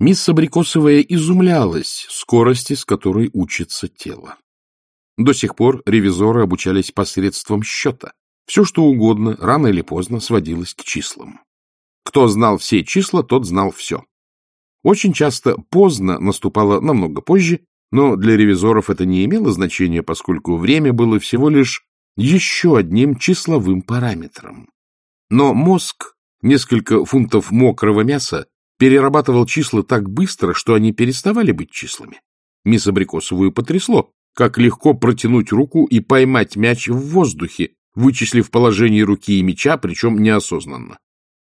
Мисс Абрикосовая изумлялась скорости, с которой учится тело. До сих пор ревизоры обучались посредством счета. Все, что угодно, рано или поздно сводилось к числам. Кто знал все числа, тот знал все. Очень часто поздно наступало намного позже, но для ревизоров это не имело значения, поскольку время было всего лишь еще одним числовым параметром. Но мозг, несколько фунтов мокрого мяса, перерабатывал числа так быстро, что они переставали быть числами. Мисс Абрикосовую потрясло, как легко протянуть руку и поймать мяч в воздухе, вычислив положение руки и мяча, причем неосознанно.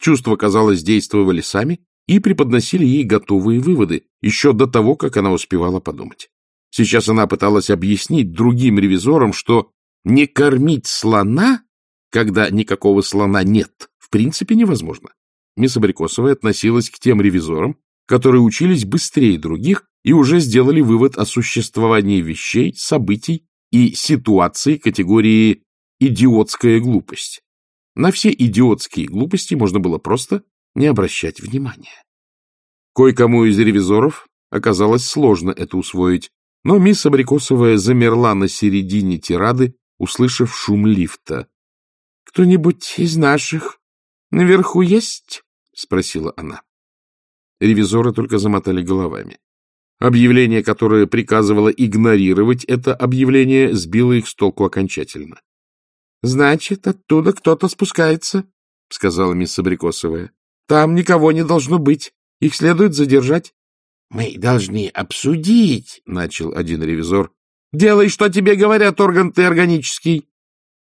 Чувства, казалось, действовали сами и преподносили ей готовые выводы, еще до того, как она успевала подумать. Сейчас она пыталась объяснить другим ревизорам, что не кормить слона, когда никакого слона нет, в принципе невозможно. Мисс Абрикосовая относилась к тем ревизорам, которые учились быстрее других и уже сделали вывод о существовании вещей, событий и ситуаций категории «идиотская глупость». На все идиотские глупости можно было просто не обращать внимания. Кое-кому из ревизоров оказалось сложно это усвоить, но мисс Абрикосовая замерла на середине тирады, услышав шум лифта. — Кто-нибудь из наших наверху есть? — спросила она. Ревизоры только замотали головами. Объявление, которое приказывало игнорировать это объявление, сбило их с толку окончательно. — Значит, оттуда кто-то спускается, — сказала мисс Абрикосовая. — Там никого не должно быть. Их следует задержать. — Мы должны обсудить, — начал один ревизор. — Делай, что тебе говорят, орган ты органический.